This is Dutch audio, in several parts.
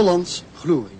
Hollands glorie.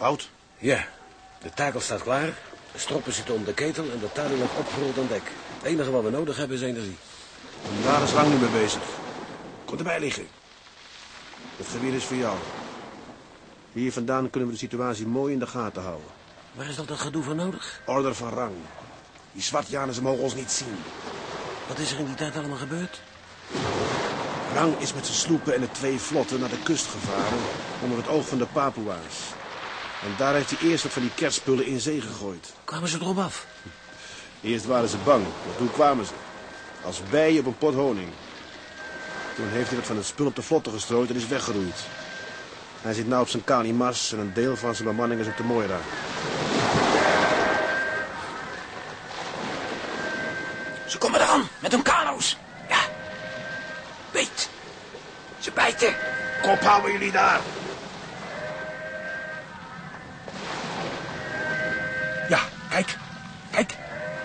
Wout? Ja, de takel staat klaar. De stroppen zitten om de ketel en de touwen nog opgerold aan dek. Het enige wat we nodig hebben is energie. En daar is Rang nu mee bezig. Kom erbij liggen. Het geweer is voor jou. Hier vandaan kunnen we de situatie mooi in de gaten houden. Waar is dat dat gedoe voor nodig? Order van Rang. Die zwartjaners mogen ons niet zien. Wat is er in die tijd allemaal gebeurd? Rang is met zijn sloepen en de twee vlotten naar de kust gevaren... onder het oog van de Papua's. En daar heeft hij eerst wat van die kerstspullen in zee gegooid. Kwamen ze erop af? Eerst waren ze bang, maar toen kwamen ze. Als bijen op een pot honing. Toen heeft hij wat van het spul op de vlotten gestrooid en is weggeroeid. Hij zit nu op zijn Kalimas en een deel van zijn bemanning is op de Moira. Ze komen eraan, met hun kano's. Ja. Beet. Ze bijten. Kop houden jullie daar! Kijk. Kijk.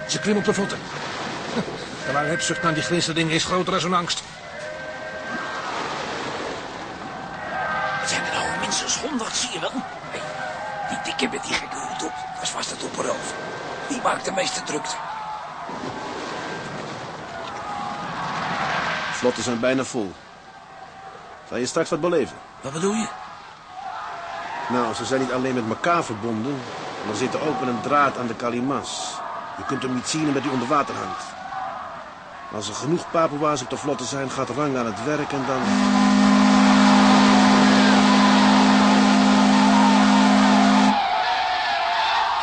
Ze klimmen op de vlotten. De ware hebzucht naar die glinsterdingen is groter dan zo'n angst. Het zijn er nou minstens honderd, zie je wel. Hey, die dikke met die gekke hoed op, dat is vast het opperhoofd. Die maakt de meeste drukte. Vlotten zijn bijna vol. Zal je straks wat beleven? Wat bedoel je? Nou, ze zijn niet alleen met elkaar verbonden, maar er zit ook een draad aan de Kalimas. Je kunt hem niet zien omdat hij onder water hangt. Als er genoeg Papua's op de vlotten zijn, gaat Rang aan het werk en dan...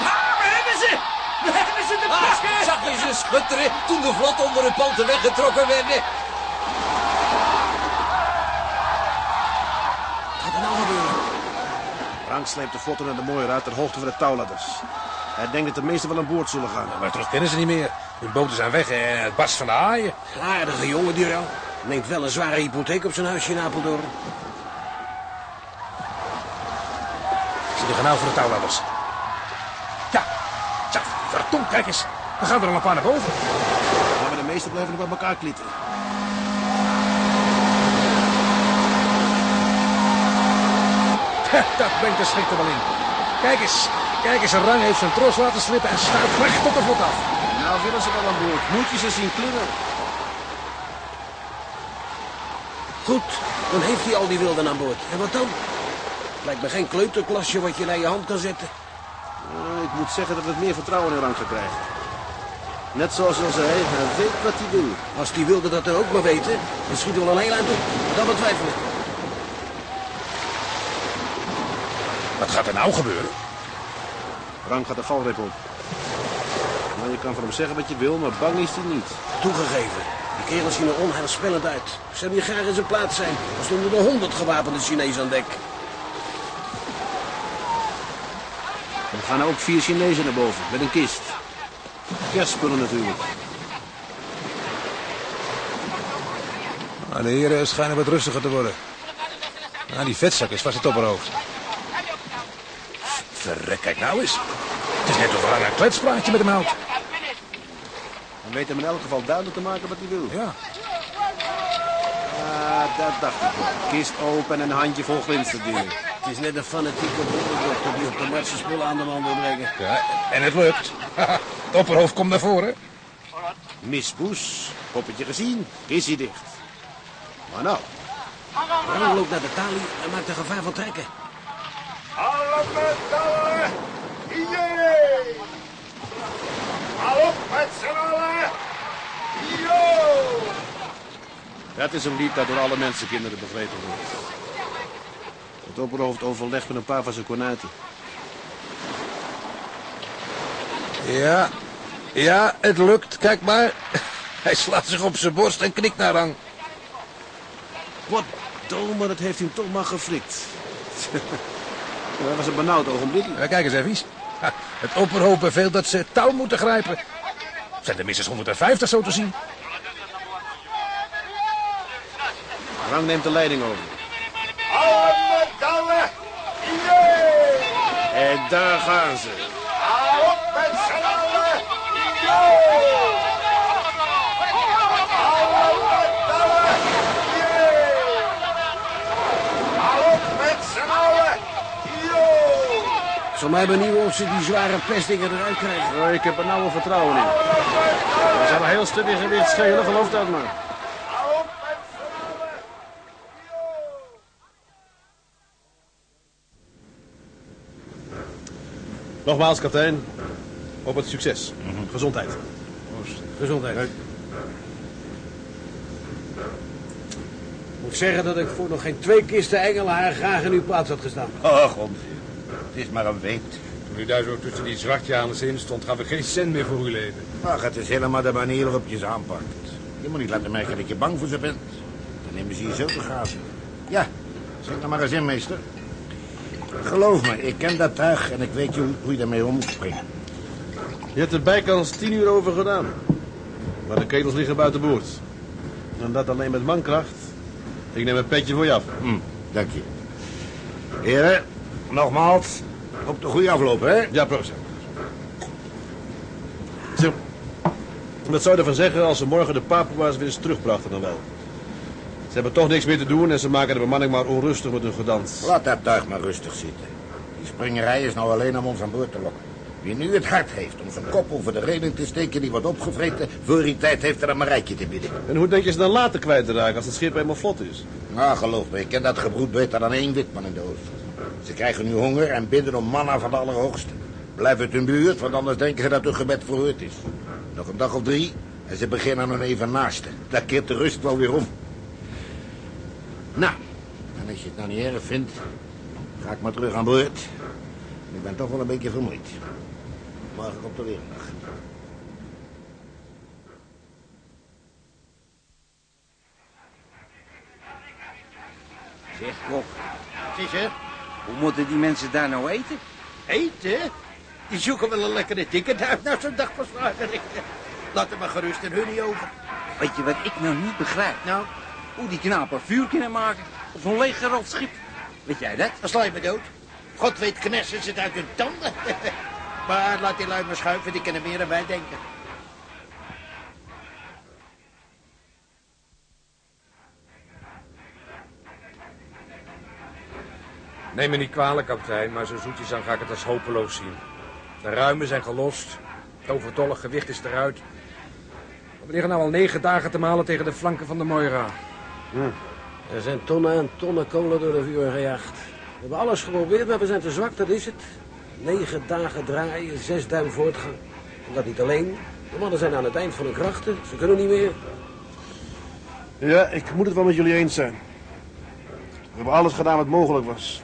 Ja, we hebben ze! We hebben ze pakken! Ah, zag je ze schutteren toen de vlot onder de panten weggetrokken werden? Wat gaat er nou Rang sleept de vlotten naar de Moira ter hoogte van de touwladders. Hij denkt dat de meesten wel aan boord zullen gaan. Maar terug kennen ze niet meer. Hun boten zijn weg en het barst van de haaien. Aardige jongen, Durel. Neemt wel een zware hypotheek op zijn huisje in Apeldoorn. Ze liggen nou voor de touwladders. Ja, tja, verdomd, kijk eens. We gaan er al een paar naar boven. Ja, maar de meesten blijven nog bij elkaar klitten. Dat brengt de schrik er wel in. Kijk eens, kijk eens, een rang heeft zijn tros laten slippen en stuit recht op de vlot af. Nou willen ze wel aan boord. Moet je ze zien klimmen? Goed, dan heeft hij al die wilden aan boord. En wat dan? Lijkt me geen kleuterklasje wat je naar je hand kan zetten. Nou, ik moet zeggen dat het meer vertrouwen in Rang krijgen. Net zoals al zei, hij weet wat hij wil. Als die wilden dat er ook maar weten, dan schieten we wel een heel eind op. Dat betwijfel ik. Gaat er nou gebeuren? Rang gaat de valrep op. Nou, je kan van hem zeggen wat je wil, maar bang is hij niet. Toegegeven, die kerels zien er onheilspellend uit. Ze hebben hier graag in zijn plaats zijn. Er stonden er honderd gewapende Chinezen aan dek. Er gaan ook vier Chinezen naar boven, met een kist. Kerstspullen natuurlijk. Nou, de heren schijnen wat rustiger te worden. Nou, die vetzak is vast het opperhoofd. Verrek, kijk nou eens. Het is net of er een kletspraatje met hem houdt. Dan weet hem in elk geval duidelijk te maken wat hij wil. Ja. Ah, dat dacht ik wel. Kist open en een handje vol glinsterdingen. Het is net een fanatieke wonderdokter die op de markt zijn spullen aan de man wil brengen. ja. En het lukt. het opperhoofd komt naar voren. Miss Poes, poppetje gezien, is hij dicht. Maar nou, Rang loopt naar de talie en maakt een gevaar van trekken. Alle met allen! Jee! Al op met z'n allen! Yo! dat is een lied dat door alle mensenkinderen begrepen wordt. Het opperhoofd overlegt met een paar van zijn kornuiten. Ja, ja, het lukt. Kijk maar. Hij slaat zich op zijn borst en knikt naar rang. Wat domme, dat heeft hem toch maar geflikt. dat was een benauwd ogenblik. Ja, kijk eens even. Ha, Het opperhoofd beveelt dat ze touw moeten grijpen. Zijn er minstens 150 zo te zien. Rang neemt de leiding over. Alle met allen! Jee! En daar gaan ze. Op met z'n allen! Yo! Alle met allen! Jee! Al op met z'n allen! Yo! Zal mij benieuwen of ze die zware pestdingen eruit krijgen. Oh, ik heb er nou wel vertrouwen in. Zal een heel stuk in gewicht schelen, geloof dat maar. Nogmaals, kapitein. Op het succes. Gezondheid. Gezondheid. Ik moet zeggen dat ik voor nog geen twee kisten engelenhaar graag in uw plaats had gestaan. Och, onzin. Het is maar een weet. Toen u daar zo tussen die zwartjaners in stond, gaf ik geen cent meer voor uw leven. Ach, het is helemaal de manier waarop je ze aanpakt. Je moet niet laten merken dat je bang voor ze bent. Dan nemen ze je zo te grazen. Ja, zeg nou maar eens in, meester. Geloof me, ik ken dat tuig en ik weet hoe, hoe je daarmee om moet springen. Je hebt er bijkans tien uur over gedaan. Maar de ketels liggen buiten boord. En dat alleen met mankracht. Ik neem een petje voor je af. Hm, dank je. Heren, nogmaals, op de goede afloop, hè? Ja, proost. Zo. Wat zou je ervan zeggen als ze morgen de Papua's weer eens terugbrachten dan wel? Ze hebben toch niks meer te doen en ze maken de bemanning maar onrustig met hun gedans. Laat dat tuig maar rustig zitten. Die springerij is nou alleen om ons aan boord te lokken. Wie nu het hart heeft om zijn kop over de reling te steken... die wordt opgevreten, voor die tijd heeft er een marijtje te bieden. En hoe denk je ze dan later kwijt te raken als het schip helemaal vlot is? Nou, geloof me, ik ken dat gebroed beter dan één witman in de oost. Ze krijgen nu honger en bidden om manna van de allerhoogste. Blijf uit hun buurt, want anders denken ze dat hun gebed verhoord is. Nog een dag of drie en ze beginnen hun even naaste. Dan keert de rust wel weer om. Nou, en als je het nou niet erg vindt, ga ik maar terug aan boord. Ik ben toch wel een beetje vermoeid. Morgen komt er weer een dag. Zeg, kok. Zeg, hoe moeten die mensen daar nou eten? Eten? Die zoeken wel een lekkere ticket uit naar zo'n dag van slagering. Laat er maar gerust in hun niet over. Weet je wat ik nou niet begrijp? Nou, hoe die knapen vuur kunnen maken op zo'n leeggerold schip. Weet jij dat? Dan sla je me dood. God weet knessen zit uit hun tanden. maar laat die lui maar schuiven, die kunnen meer aan wij denken. Neem me niet kwalijk, kapitein, maar zo zoetjes aan ga ik het als hopeloos zien. De ruimen zijn gelost. Het overtollig gewicht is eruit. We liggen nou al negen dagen te malen tegen de flanken van de Moira. Er zijn tonnen en tonnen kolen door de vuur gejaagd. We hebben alles geprobeerd, maar we zijn te zwak, dat is het. Negen dagen draaien, zes duim voortgang. En dat niet alleen. De mannen zijn aan het eind van hun krachten. Ze kunnen niet meer. Ja, ik moet het wel met jullie eens zijn. We hebben alles gedaan wat mogelijk was.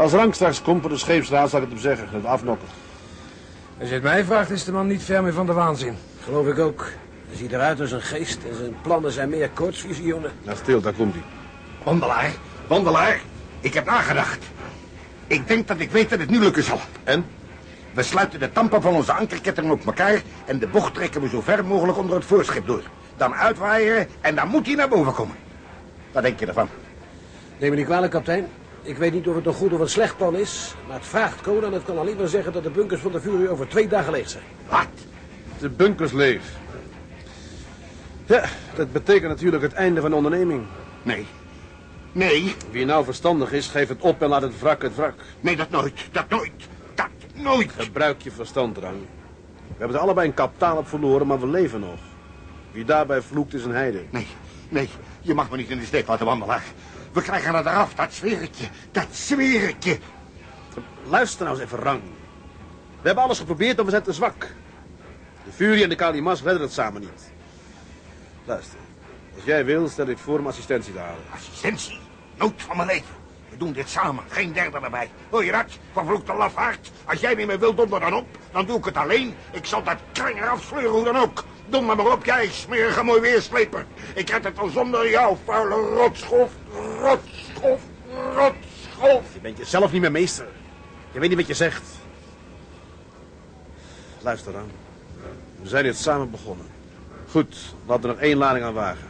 Als Rank straks komt voor de scheepsraad, zal ik het hem zeggen. Het afnokken. Als je het mij vraagt, is de man niet ver meer van de waanzin. Geloof ik ook. Hij ziet eruit als een geest en zijn plannen zijn meer koortsvisioenen. Nou, stil, daar komt hij. Wandelaar, wandelaar, ik heb nagedacht. Ik denk dat ik weet dat het nu lukken zal. En? We sluiten de tampen van onze ankerketting op elkaar... en de bocht trekken we zo ver mogelijk onder het voorschip door. Dan uitwaaien en dan moet hij naar boven komen. Wat denk je ervan? Neem me niet kwalijk, kapitein. Ik weet niet of het een goed of een slecht plan is. Maar het vraagt code en het kan alleen maar zeggen dat de bunkers van de Fury over twee dagen leeg zijn. Wat? De bunkers leeg. Ja, dat betekent natuurlijk het einde van de onderneming. Nee. Nee, Wie nou verstandig is, geeft het op en laat het wrak het wrak. nee, dat nooit. Dat nooit. Dat nooit. Gebruik je verstand, Rang. We hebben er allebei een kapitaal op verloren, maar we leven nog. Wie daarbij vloekt is een heide. Nee, Nee, je mag me niet in de steek laten, wandelaar. We krijgen het eraf, dat zweer ik je. Dat zweer ik je. Luister nou eens even, Rang. We hebben alles geprobeerd, maar we zijn te zwak. De Fury en de Kalimas redden het samen niet. Luister, als jij wil, stel ik voor om assistentie te halen. Assistentie. Nood van mijn leven. We doen dit samen, geen derde erbij. Hoor je dat? Vervloekte lafaard. Als jij niet meer wilt, donder dan op. Dan doe ik het alleen. Ik zal dat kring eraf sleuren, hoe dan ook. Donder maar op, jij smerige mooi weersleper. Ik red het al zonder jou, vuile rotschof. Rotschof, rotschof. Je bent jezelf niet meer meester. Je weet niet wat je zegt. Luister dan. We zijn dit samen begonnen. Goed, laten we nog één lading aan wagen.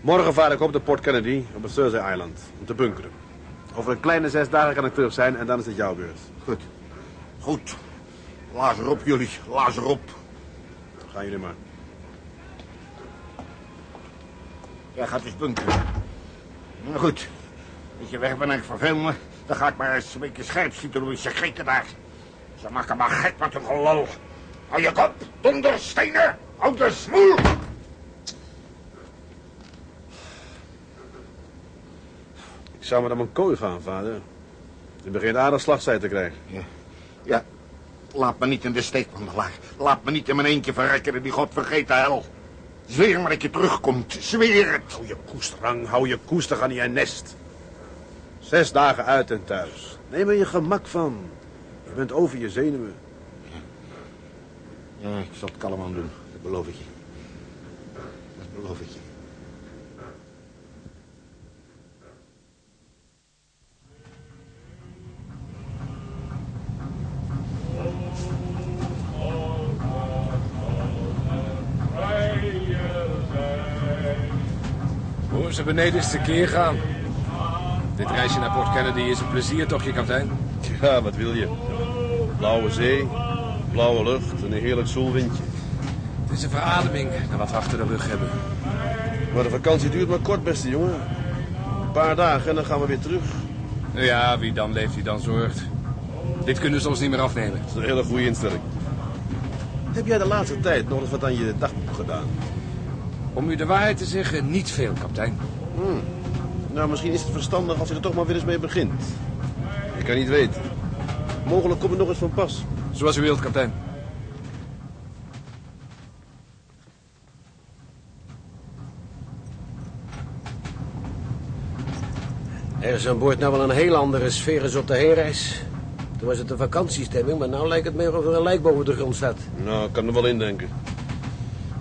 Morgen vaar ik op de Port Kennedy op het Thursday Island om te bunkeren. Over een kleine zes dagen kan ik terug zijn en dan is het jouw beurt. Goed. Goed. Laat erop, jullie. Laat erop. Gaan jullie maar. Jij gaat dus bunkeren. Nou goed. Als je weg bent en ik verveel me, dan ga ik maar eens een beetje scherp schieten door die secreten daar. Ze maken maar gek met hun gelul. Hou je kop, donderstenen, houd de smoel. Ik zou maar naar mijn kooi gaan, vader. Je begint aardig slagzij te krijgen. Ja. ja, laat me niet in de steek, wandelaar. Laat me niet in mijn eentje verrekken in die godvergeten hel. Zweer maar dat je terugkomt. Zweer het. Hou je koest, Rang. Hou je koest, dan ga niet je nest. Zes dagen uit en thuis. Neem er je gemak van. Je bent over je zenuwen. Ja, ik zal het kalm aan doen. Dat beloof ik je. Dat beloof ik je. Hoe ze beneden is tekeer gaan. Dit reisje naar Port Kennedy is een pleziertochtje, kapitein. Ja, wat wil je? Blauwe zee, blauwe lucht en een heerlijk zoelwindje. Het is een verademing na wat we achter de rug hebben. Maar de vakantie duurt maar kort, beste jongen. Een paar dagen en dan gaan we weer terug. Ja, wie dan leeft, wie dan zorgt. Dit kunnen ze ons niet meer afnemen. Dat is een hele goede instelling. Heb jij de laatste tijd nog eens wat aan je dagboek gedaan? Om u de waarheid te zeggen, niet veel, kapitein. Hmm. Nou, misschien is het verstandig als je er toch maar weer eens mee begint. Ik kan niet weten. Mogelijk komt het nog eens van pas. Zoals u wilt, kapitein. Er is aan boord nou wel een heel andere sfeer als op de heenreis. Toen was het een vakantiestemming, maar nu lijkt het meer of er een lijk boven de grond staat. Nou, ik kan er wel indenken.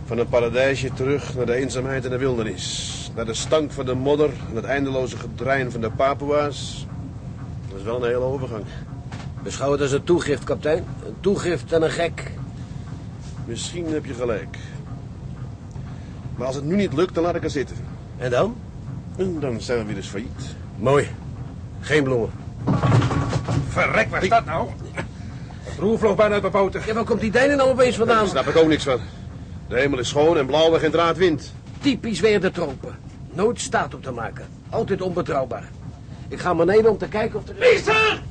Van een paradijsje terug naar de eenzaamheid en de wildernis. Naar de stank van de modder en het eindeloze gedrein van de Papua's. Dat is wel een hele overgang. Beschouw het als een toegift, kapitein. Een toegift en een gek. Misschien heb je gelijk. Maar als het nu niet lukt, dan laat ik er zitten. En dan? En dan zijn we weer eens failliet. Mooi. Geen bloemen. Verrek, waar is dat nou? Het roer vloog bijna uit mijn poten. Ja, waar komt die Dijnen nou opeens vandaan? Daar snap ik ook niks van. De hemel is schoon en blauw en geen draad wind. Typisch weer de tropen. Nooit staat op te maken. Altijd onbetrouwbaar. Ik ga maar beneden om te kijken of er... Meester!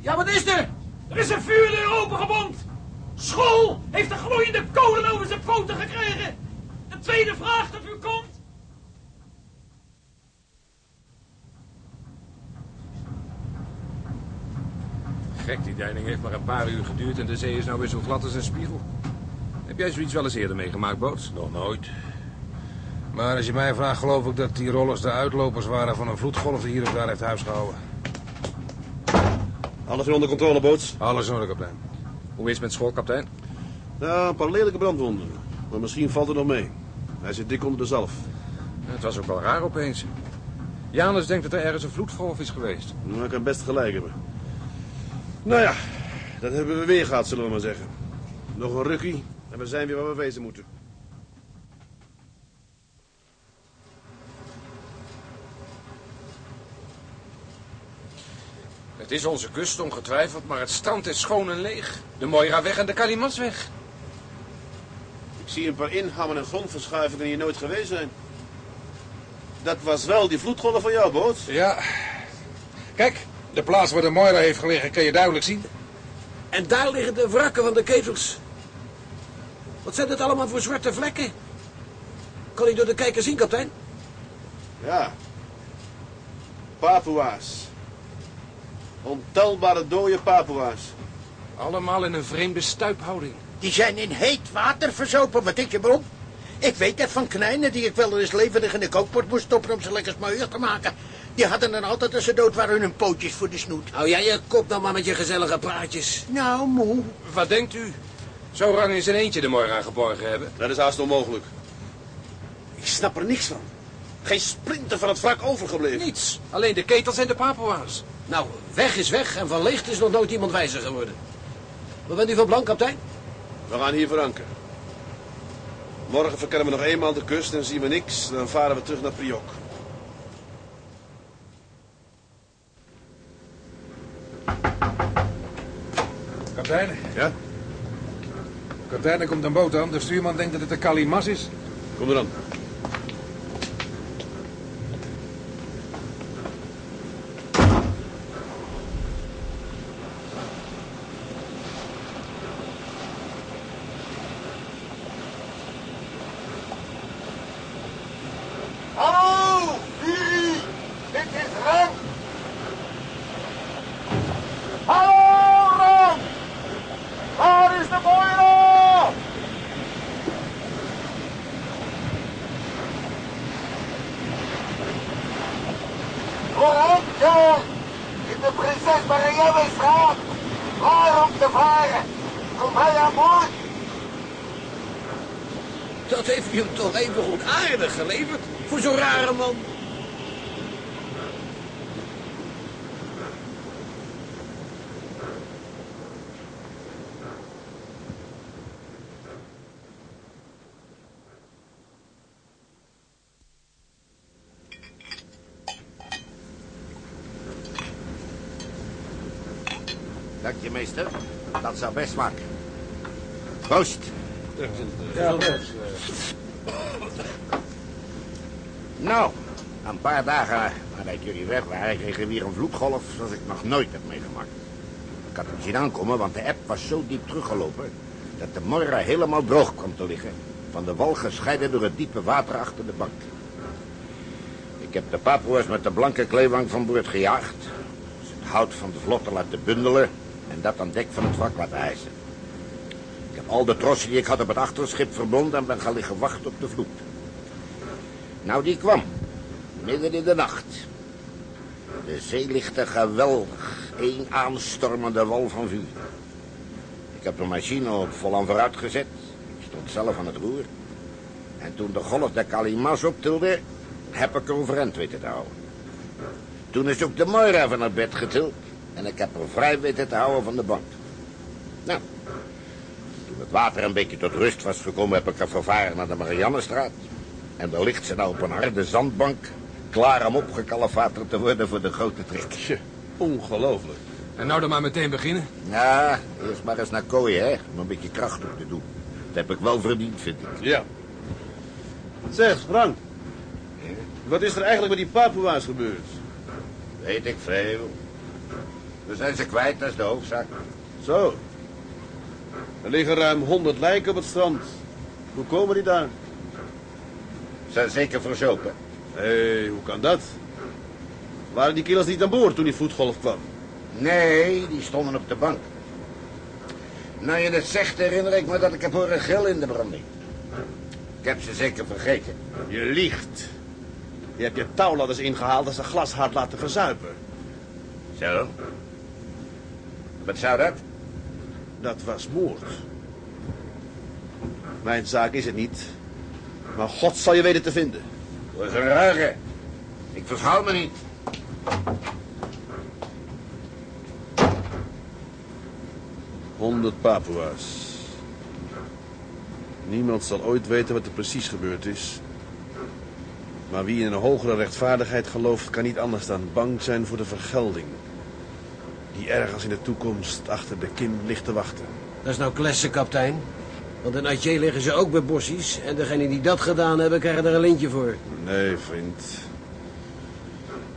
Ja, wat is er? Er is een vuurdeur opengebomd. School heeft de gloeiende kolen over zijn poten gekregen. De tweede vraagt of u komt. Gek, die deining heeft maar een paar uur geduurd en de zee is nou weer zo glad als een spiegel. Heb jij zoiets wel eens eerder meegemaakt, Boots? Nog nooit. Maar als je mij vraagt, geloof ik dat die rollers de uitlopers waren van een vloedgolf die hier of daar heeft huisgehouden. Alles weer onder controle, boots. Alles orde, kapitein. Hoe is het met school, kapitein? Ja, een paar lelijke brandwonden. Maar misschien valt het nog mee. Hij zit dik onder de zalf. Het was ook wel raar opeens. Janus denkt dat er ergens een vloedgolf is geweest. Nou, hij kan best gelijk hebben. Nou ja, dat hebben we weer gehad, zullen we maar zeggen. Nog een rukkie en we zijn weer waar we wezen moeten. Het is onze kust ongetwijfeld, maar het strand is schoon en leeg. De Moira weg en de Kalimas weg. Ik zie een paar inhammen en grondverschuivingen die hier nooit geweest zijn. Dat was wel die vloedgolf van jouw boot. Ja. Kijk, de plaats waar de Moira heeft gelegen kun je duidelijk zien. En daar liggen de wrakken van de ketels. Wat zijn dit allemaal voor zwarte vlekken? Kan ik door de kijker zien, kapitein? Ja. Papua's. Ontelbare dode Papua's. Allemaal in een vreemde stuiphouding. Die zijn in heet water verzopen, wat denk je waarom? Ik weet dat van knijnen die ik wel eens levendig in de kookpot moest stoppen om ze lekker smeuig te maken. Die hadden dan altijd als ze dood waren hun pootjes voor de snoet. Hou jij je kop dan maar met je gezellige praatjes. Nou, moe. Wat denkt u? Zo rang in zijn eentje de morgen aangeborgen hebben? Dat is haast onmogelijk. Ik snap er niks van. Geen splinter van het wrak overgebleven. Niets. Alleen de ketels en de papua's. Nou, weg is weg en van licht is nog nooit iemand wijzer geworden. Wat bent u van plan, kapitein? We gaan hier verankeren. Morgen verkennen we nog eenmaal de kust en zien we niks. Dan varen we terug naar Priok. Kapitein? Ja? Kapitein, er komt een boot aan. De stuurman denkt dat het de Kalimas is. Kom er dan. Hallo, Viri, dit is Ren. Hallo, Ren. Waar is de boiler? Vooruit, in de Prinses Mariannestraat. Klaar om te varen. Kom mij aan boord. Dat heeft u hem toch even goed aardig geleverd voor zo'n rare man. Dank je, meester. Dat zou best maken. Proost. Ja, Nou, een paar dagen nadat jullie weg waren, kregen we hier een vloedgolf zoals ik nog nooit heb meegemaakt. Ik had hem zien aankomen, want de app was zo diep teruggelopen dat de morra helemaal droog kwam te liggen. Van de wal gescheiden door het diepe water achter de bank. Ik heb de papoers met de blanke kleewang van boord gejaagd. Het hout van de vlotte laten bundelen en dat aan dek van het hijsen. Ik heb al de trossen die ik had op het achterschip verbonden en ben gaan liggen wachten op de vloed. Nou, die kwam. Midden in de nacht. De zee er geweldig. Eén aanstormende wal van vuur. Ik heb de machine op volaan vooruit gezet. Ik stond zelf aan het roer. En toen de golf de Kalimas optilde, heb ik er overeind weten te houden. Toen is ook de Moira van het bed getild. En ik heb er vrij weten te houden van de bank. Nou, toen het water een beetje tot rust was gekomen, heb ik er vervaren naar de Mariannestraat. En daar ligt ze nou op een harde zandbank, klaar om opgekalefaterd te worden voor de grote trek. Ongelooflijk. En nou dan maar meteen beginnen. Ja, eerst maar eens naar kooi, hè, om een beetje kracht op te doen. Dat heb ik wel verdiend, vind ik. Ja. Zeg, Frank. Wat is er eigenlijk met die Papua's gebeurd? Weet ik veel. We zijn ze kwijt, dat is de hoofdzaak. Zo. Er liggen ruim 100 lijken op het strand. Hoe komen die daar? Zijn zeker verzopen. Hé, hoe kan dat? Waren die killers niet aan boord toen die voetgolf kwam? Nee, die stonden op de bank. Nou je het zegt, herinner ik me dat ik heb horen gil in de branding. Ik heb ze zeker vergeten. Je liegt. Je hebt je touwladders ingehaald en ze glashard laten verzuipen. Zo. Wat zou dat? Dat was moord. Mijn zaak is het niet. Maar God zal je weten te vinden. Dat is een rare. Ik verschuil me niet. Honderd Papua's. Niemand zal ooit weten wat er precies gebeurd is. Maar wie in een hogere rechtvaardigheid gelooft, kan niet anders dan bang zijn voor de vergelding. Die ergens in de toekomst achter de kin ligt te wachten. Dat is nou klasse, kapitein. Want in Atje liggen ze ook bij bossies. En degenen die dat gedaan hebben, krijgen er een lintje voor. Nee, vriend.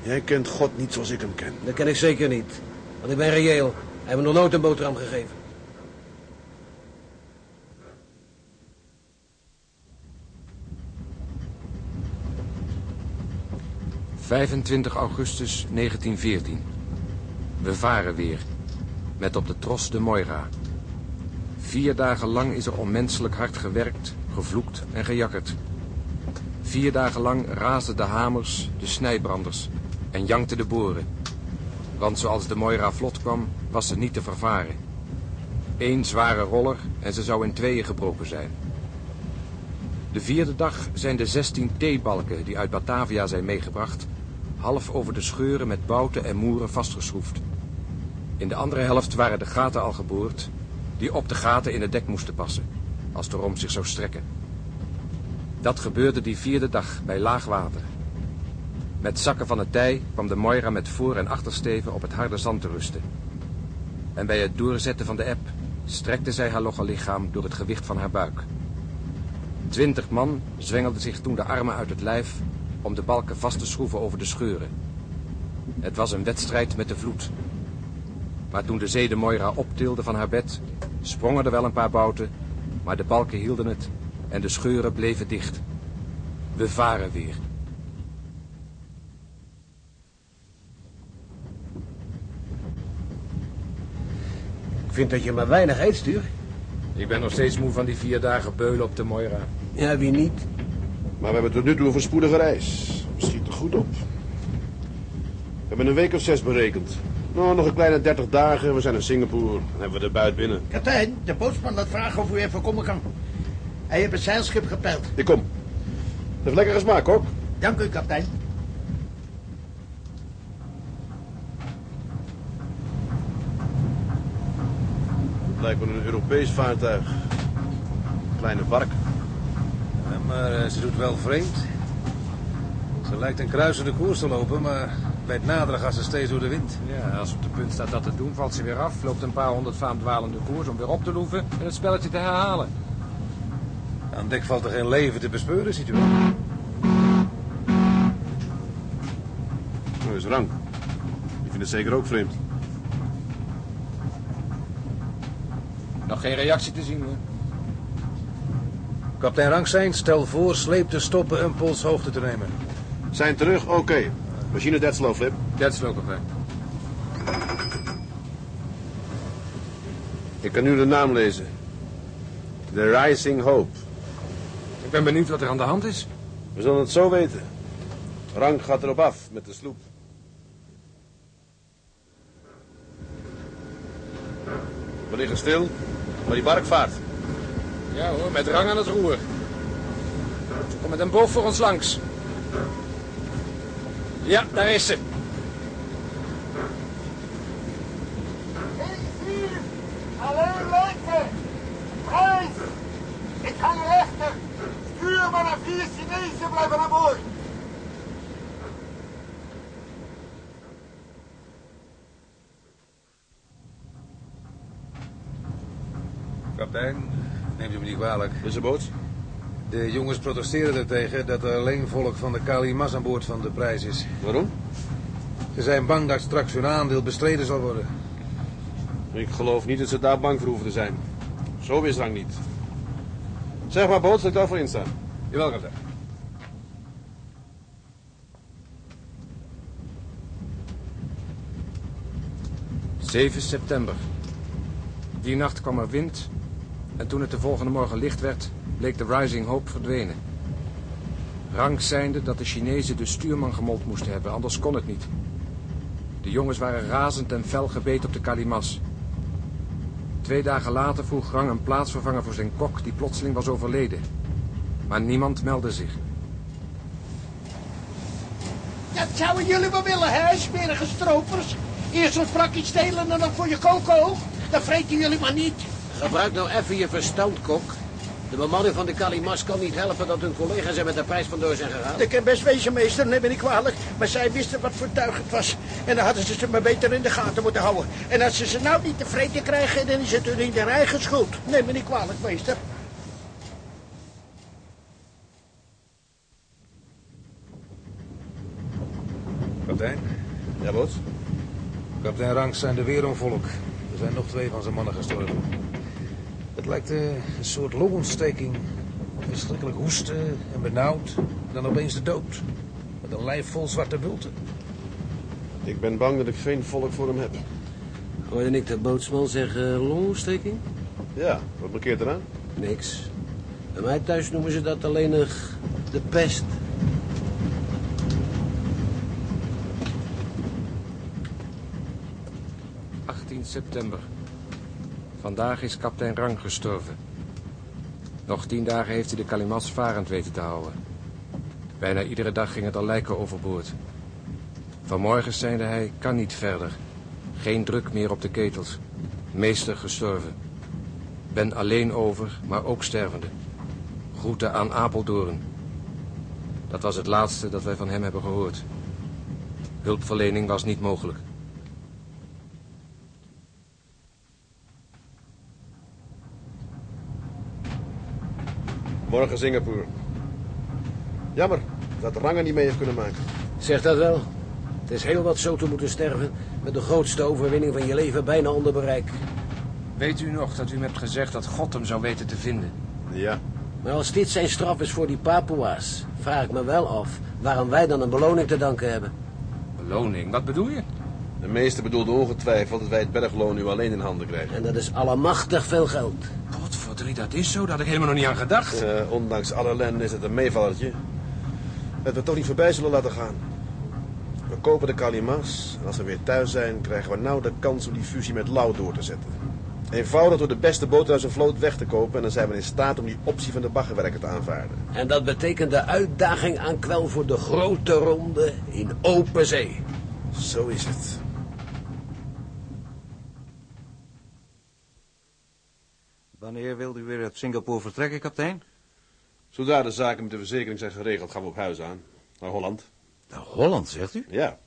Jij kent God niet zoals ik hem ken. Dat ken ik zeker niet. Want ik ben reëel. Hij heeft me nog nooit een boterham gegeven. 25 augustus 1914. We varen weer. Met op de tros de Moira. Vier dagen lang is er onmenselijk hard gewerkt, gevloekt en gejakkerd. Vier dagen lang raasden de hamers, de snijbranders en jankten de boren. Want zoals de Moira vlot kwam, was ze niet te vervaren. Eén zware roller en ze zou in tweeën gebroken zijn. De vierde dag zijn de 16 T-balken die uit Batavia zijn meegebracht... half over de scheuren met bouten en moeren vastgeschroefd. In de andere helft waren de gaten al geboord... die op de gaten in het dek moesten passen, als de romp zich zou strekken. Dat gebeurde die vierde dag bij laag water. Met zakken van het tij kwam de Moira met voor- en achtersteven op het harde zand te rusten. En bij het doorzetten van de eb strekte zij haar logge lichaam door het gewicht van haar buik. Twintig man zwengelden zich toen de armen uit het lijf om de balken vast te schroeven over de scheuren. Het was een wedstrijd met de vloed. Maar toen de zee de Moira optilde van haar bed, sprongen er wel een paar bouten, maar de balken hielden het en de scheuren bleven dicht. We varen weer. Ik vind dat je maar weinig eet, stuur. Ik ben nog steeds moe van die vier dagen beulen op de Moira. Ja, wie niet? Maar we hebben tot nu toe een voorspoedige reis. We schieten goed op. We hebben een week of zes berekend. Nou, nog een kleine dertig dagen. We zijn in Singapore. Dan hebben we de buit binnen. Kapitein, de bootsman laat vragen of u even komen kan. Hij heeft het zeilschip gepeild. Ik kom. Het heeft lekker gesmaakt, hoor. Dank u, kapitein. Het lijkt me een Europees vaartuig. Kleine bark. Ja, maar eh, ze doet wel vreemd. Ze lijkt een kruisende koers te lopen, maar bij het naderen gaat ze steeds door de wind. Ja, als ze op de punt staat dat te doen, valt ze weer af, loopt een paar honderd vaam dwalende koers om weer op te loeven en het spelletje te herhalen. Aan dek valt er geen leven te bespeuren, ziet u wel. Dat is rank. Die vindt het zeker ook vreemd. Nog geen reactie te zien hoor. Kapitein Rangsijn, stel voor sleep te stoppen en polshoogte te nemen. Zijn terug, oké. Machine dead slow, Flip. Kapitein. Ik kan nu de naam lezen. The Rising Hope. Ik ben benieuwd wat er aan de hand is. We zullen het zo weten. Rank gaat erop af met de sloep. We liggen stil, maar die bark vaart. Ja hoor, met rang aan het roer. Ze komt met een boog voor ons langs. Ja, daar is ze. Alleen lijken! Reis! Ik ga je rechter! Stuur maar naar vier Chinezen blijven aan boord! Kapitein, neemt u me niet kwalijk. Is er boot? De jongens protesteren ertegen dat er alleen volk van de Kalimas aan boord van de prijs is. Waarom? Ze zijn bang dat straks hun aandeel bestreden zal worden. Ik geloof niet dat ze daar bang voor hoeven te zijn. Zo is Rank niet. Zeg maar, boot, dat ik daarvoor in staan. Jawel, kapitein. ...7 september. Die nacht kwam er wind... ...en toen het de volgende morgen licht werd... ...bleek de Rising Hope verdwenen. Rank zijnde dat de Chinezen de stuurman gemold moesten hebben... ...anders kon het niet. De jongens waren razend en fel gebeten op de Kalimas. Twee dagen later vroeg Rang een plaatsvervanger voor zijn kok... ...die plotseling was overleden. Maar niemand meldde zich. Dat zouden jullie wel willen, hè, smerige stropers? Eerst een prakje stelen en dan voor je koko. Dat vreten jullie maar niet. Gebruik nou even je verstand, kok. De bemanning van de Kalimas kan niet helpen dat hun collega's er met de prijs vandoor zijn gegaan. Dat kan best wezen, meester, neem me niet kwalijk. Maar zij wisten wat voor tuig het was. En dan hadden ze ze maar beter in de gaten moeten houden. En als ze ze nou niet tevreden krijgen, dan is het hun in hun eigen schuld. Neem me niet kwalijk, meester. Kapitein? Ja, boot? Kapitein Ranks zijn er weer een volk. Er zijn nog twee van zijn mannen gestorven. Het lijkt eh, een soort longontsteking. Verschrikkelijk hoesten en benauwd. En dan opeens de dood. Met een lijf vol zwarte bulten. Ik ben bang dat ik geen volk voor hem heb. Hoorde ik de bootsman zeggen longontsteking? Ja, wat markeert eraan? Niks. Bij mij thuis noemen ze dat alleen nog de pest. ...18 september. Vandaag is kapitein Rang gestorven. Nog tien dagen heeft hij de Kalimas varend weten te houden. Bijna iedere dag ging het al lijken overboord. Vanmorgen zeide hij, kan niet verder. Geen druk meer op de ketels. Meester gestorven. Ben alleen over, maar ook stervende. Groeten aan Apeldoorn. Dat was het laatste dat wij van hem hebben gehoord. Hulpverlening was niet mogelijk. Morgen Singapore. Jammer dat Rangen niet mee heeft kunnen maken. Zeg dat wel. Het is heel wat zo te moeten sterven... met de grootste overwinning van je leven bijna onder bereik. Weet u nog dat u me hebt gezegd dat God hem zou weten te vinden? Ja, Maar als dit zijn straf is voor die Papua's... vraag ik me wel af waarom wij dan een beloning te danken hebben. Beloning, wat bedoel je? de meeste bedoelde ongetwijfeld dat wij het bergloon nu alleen in handen krijgen. En dat is allemachtig veel geld. Dat is zo. Daar had ik helemaal nog niet aan gedacht. Eh, ondanks alle ellende is het een meevallertje. Dat we toch niet voorbij zullen laten gaan. We kopen de Kalimas. En als we weer thuis zijn, krijgen we nou de kans om die fusie met Lau door te zetten. Eenvoudig door de beste boot uit zijn vloot weg te kopen... en dan zijn we in staat om die optie van de baggerwerker te aanvaarden. En dat betekent de uitdaging aan kwel voor de grote ronde in open zee. Zo is het. Wanneer wilt u weer uit Singapore vertrekken, kapitein? Zodra de zaken met de verzekering zijn geregeld, gaan we op huis aan. Naar Holland. Naar Holland, zegt u? Ja,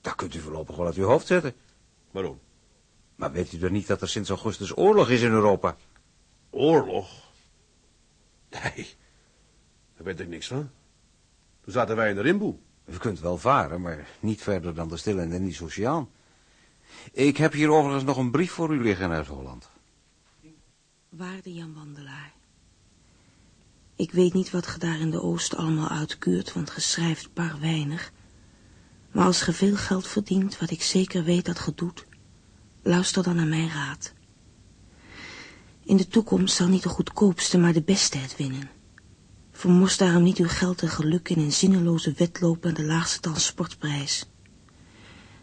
Dat kunt u voorlopig wel uit uw hoofd zetten. waarom? Maar weet u dan niet dat er sinds augustus oorlog is in Europa? Oorlog? Nee, daar weet ik niks van. Toen zaten wij in de rimboe. U kunt wel varen, maar niet verder dan de Stille en de Indische Oceaan. Ik heb hier overigens nog een brief voor u liggen uit Holland. Waarde Jan Wandelaar. Ik weet niet wat ge daar in de Oosten allemaal uitkuurt, want ge schrijft weinig. Maar als ge veel geld verdient, wat ik zeker weet dat ge doet, luister dan naar mijn raad. In de toekomst zal niet de goedkoopste, maar de beste het winnen. Vermors daarom niet uw geld en geluk in een zinneloze wedloop aan de laagste transportprijs.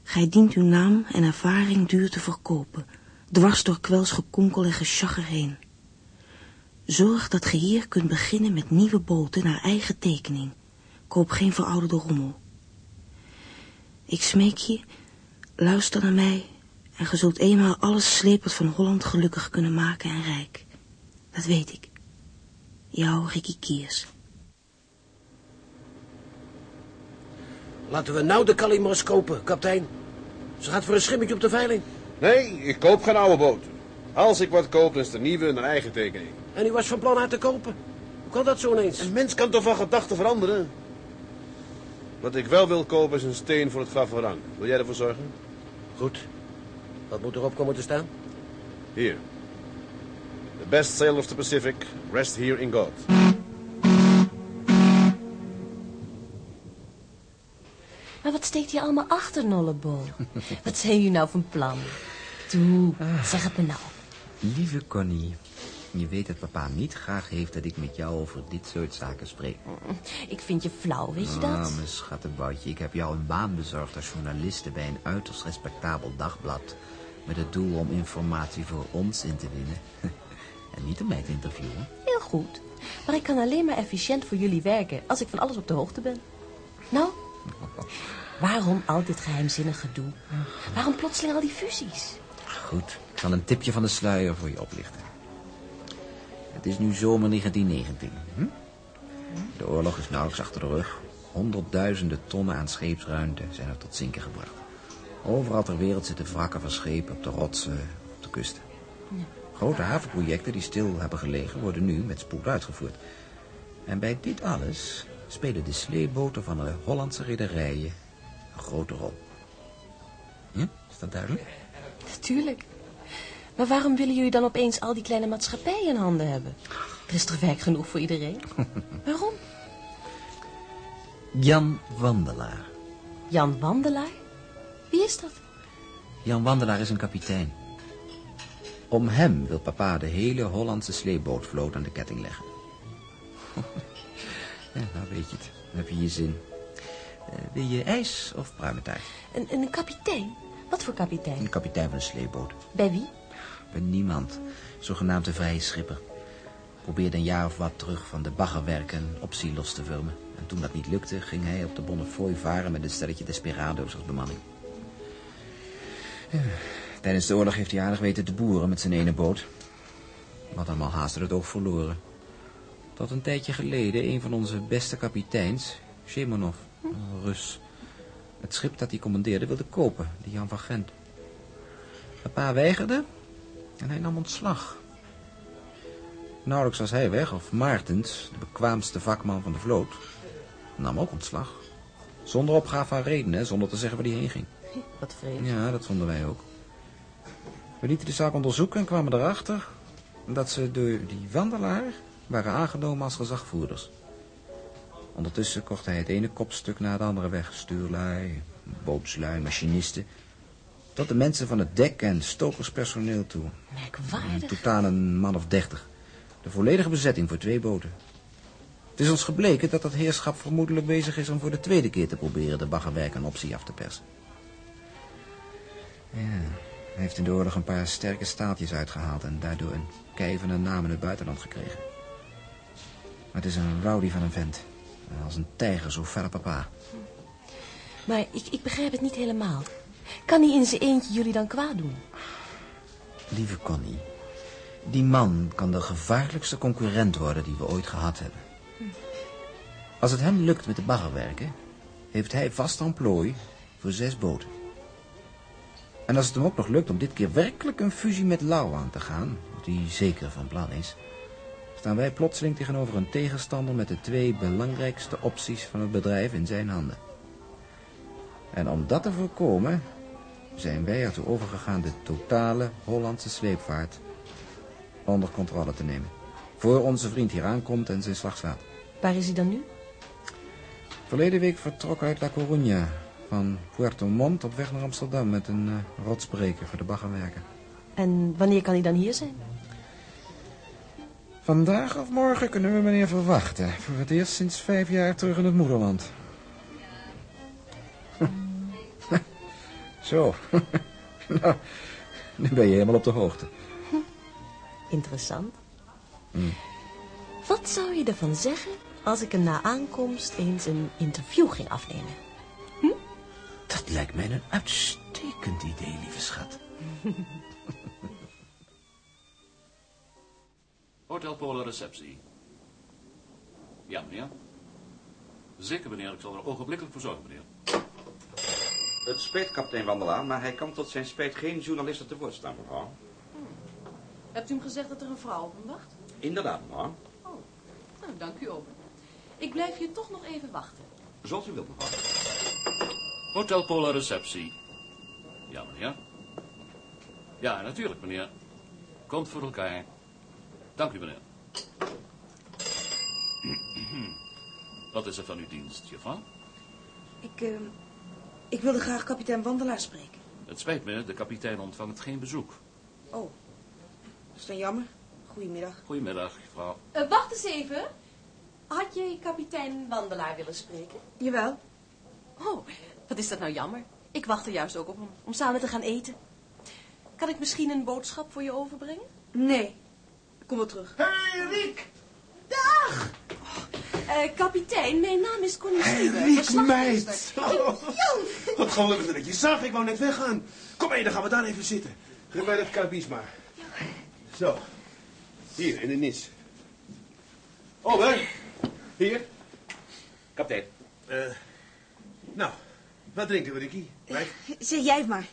Gij dient uw naam en ervaring duur te verkopen, dwars door kwels gekonkel en geschagger heen. Zorg dat ge hier kunt beginnen met nieuwe boten naar eigen tekening. Koop geen verouderde rommel. Ik smeek je, luister naar mij en ge zult eenmaal alles slepend van Holland gelukkig kunnen maken en rijk. Dat weet ik. Jouw Ricky Kiers. Laten we nou de Kalimos kopen, kapitein. Ze gaat voor een schimmetje op de veiling. Nee, ik koop geen oude boot. Als ik wat koop, dan is de nieuwe naar eigen tekening. En u was van plan haar te kopen. Hoe kan dat zo ineens? Een mens kan toch van gedachten veranderen? Wat ik wel wil kopen is een steen voor het graf van Rang. Wil jij ervoor zorgen? Goed. Wat moet erop komen te staan? Hier. The best sailor of the Pacific, rest here in God. Maar wat steekt hier allemaal achter, Nollebol? wat zijn jullie nou van plan? Toe, zeg het me nou. Lieve Connie, je weet dat papa niet graag heeft dat ik met jou over dit soort zaken spreek. Ik vind je flauw, weet je dat? Ah, mijn schattenboutje, ik heb jou een baan bezorgd als journaliste bij een uiterst respectabel dagblad. Met het doel om informatie voor ons in te winnen. en niet om mij te interviewen. Heel goed. Maar ik kan alleen maar efficiënt voor jullie werken als ik van alles op de hoogte ben. Nou, waarom al dit geheimzinnig gedoe? Waarom plotseling al die fusies? Goed, ik zal een tipje van de sluier voor je oplichten. Het is nu zomer 1919. Hm? De oorlog is nauwelijks achter de rug. Honderdduizenden tonnen aan scheepsruimte zijn er tot zinken gebracht. Overal ter wereld zitten wrakken van schepen op de rotsen, op de kusten. Grote havenprojecten die stil hebben gelegen worden nu met spoed uitgevoerd. En bij dit alles spelen de sleeboten van de Hollandse rederijen een grote rol. Hm? Is dat duidelijk? Natuurlijk. Maar waarom willen jullie dan opeens al die kleine maatschappijen in handen hebben? Er is toch werk genoeg voor iedereen? waarom? Jan Wandelaar. Jan Wandelaar? Wie is dat? Jan Wandelaar is een kapitein. Om hem wil papa de hele Hollandse sleepbootvloot aan de ketting leggen. Ja, nou weet je het. Dan heb je je zin. Eh, wil je ijs of pruimentaart? Een, een kapitein? Wat voor kapitein? Een kapitein van een sleepboot. Bij wie? Bij niemand. Zogenaamd de vrije schipper. Probeerde een jaar of wat terug van de baggerwerken een optie los te filmen. En toen dat niet lukte, ging hij op de Bonnefoy varen met een stelletje desperado's als bemanning. Ja, Tijdens de oorlog heeft hij aardig weten te boeren met zijn ene boot. Wat allemaal haast het oog verloren. Tot een tijdje geleden een van onze beste kapiteins, Shemanov, een Rus, het schip dat hij commandeerde wilde kopen, de Jan van Gent. Papa weigerde en hij nam ontslag. Nauwelijks was hij weg, of Maartens, de bekwaamste vakman van de vloot, nam ook ontslag. Zonder opgave van redenen, zonder te zeggen waar hij heen ging. Wat vreemd. Ja, dat vonden wij ook. We lieten de zaak onderzoeken en kwamen erachter dat ze door die wandelaar waren aangenomen als gezagvoerders. Ondertussen kocht hij het ene kopstuk na het andere weg. Stuurlui, bootslui, machinisten. Tot de mensen van het dek en stokerspersoneel toe. In Merkwaardig. totaal een man of dertig. De volledige bezetting voor twee boten. Het is ons gebleken dat dat heerschap vermoedelijk bezig is om voor de tweede keer te proberen de baggerwerk een optie af te persen. Ja, hij heeft in de oorlog een paar sterke staaltjes uitgehaald en daardoor een kijvende naam in het buitenland gekregen. Maar het is een rowdy van een vent. Als een tijger, zo verre papa. Maar ik, ik begrijp het niet helemaal. Kan hij in zijn eentje jullie dan kwaad doen? Lieve Connie, die man kan de gevaarlijkste concurrent worden die we ooit gehad hebben. Als het hem lukt met de baggerwerken, heeft hij vast emplooi voor zes boten. En als het hem ook nog lukt om dit keer werkelijk een fusie met Lau aan te gaan, wat hij zeker van plan is, staan wij plotseling tegenover een tegenstander met de twee belangrijkste opties van het bedrijf in zijn handen. En om dat te voorkomen, zijn wij ertoe overgegaan de totale Hollandse sleepvaart onder controle te nemen. Voor onze vriend hier aankomt en zijn slag slaat. Waar is hij dan nu? Verleden week vertrok uit La Coruña van Puerto Montt op weg naar Amsterdam met een uh, rotsbreker voor de baggerwerken. En wanneer kan hij dan hier zijn? Vandaag of morgen kunnen we meneer verwachten. Voor het eerst sinds vijf jaar terug in het moederland. Zo. nou, nu ben je helemaal op de hoogte. Interessant. Hmm. Wat zou je ervan zeggen als ik hem na aankomst eens een interview ging afnemen? Dat lijkt mij een uitstekend idee, lieve schat. Hotel Polar receptie. Ja, meneer. Zeker, meneer. Ik zal er ogenblikkelijk voor zorgen, meneer. Het spijt kapitein Wandelaar, maar hij kan tot zijn spijt geen journalisten te woord staan, mevrouw. Hebt u hem gezegd dat er een vrouw op hem wacht? Inderdaad, mevrouw. Nou, dank u ook. Ik blijf hier toch nog even wachten. Zoals u wilt, mevrouw. Hotel Polar receptie. Ja, meneer. Ja, natuurlijk, meneer. Komt voor elkaar. Dank u, meneer. Wat is er van uw dienst, juffrouw? Ik, eh, ik wilde graag kapitein Wandelaar spreken. Het spijt me, de kapitein ontvangt geen bezoek. Oh, is dan jammer. Goedemiddag. Goedemiddag, juffrouw. Eh, wacht eens even. Had je kapitein Wandelaar willen spreken? Jawel. Oh, wat is dat nou jammer. Ik wacht er juist ook op hem, om samen te gaan eten. Kan ik misschien een boodschap voor je overbrengen? Nee, kom wel terug. Hey, Riek! Dag! Eh, kapitein, mijn naam is Connie Stuber. Riek, meid. Oh, wat gelukkig dat ik je zag. Ik wou net weggaan. Kom mee, dan gaan we daar even zitten. Geef mij dat karbies maar. Zo. Hier, in de nis. Over. Hier. Kapitein. Eh, nou, wat drinken we, Ricky? Meid? Zeg jij het maar.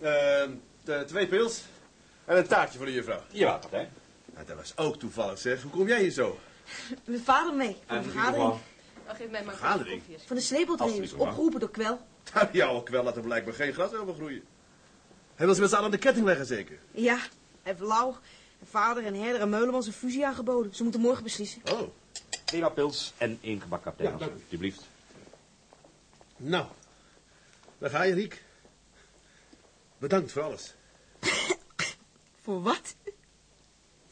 Eh, de- twee pils en een taartje voor de juffrouw. Ja, kapitein. Nou, dat was ook toevallig, zeg. Hoe kom jij hier zo? Mijn vader mee. Voor een vergadering. Nou, geef mij maar een Vergadering? Van de mevrouw. Opgeroepen door Kwel. Nou, jouw kwel laat er blijkbaar geen gras over groeien. Hij wil ze met z'n allen aan de ketting leggen, zeker? Ja, en Lau, en vader en herder en Meulemans een fusie aangeboden. Ze moeten morgen beslissen. Oh. Twee pils en één gebak, kapitein, Ja, dank u. alsjeblieft. Nou, daar ga je, Riek. Bedankt voor alles. Voor wat?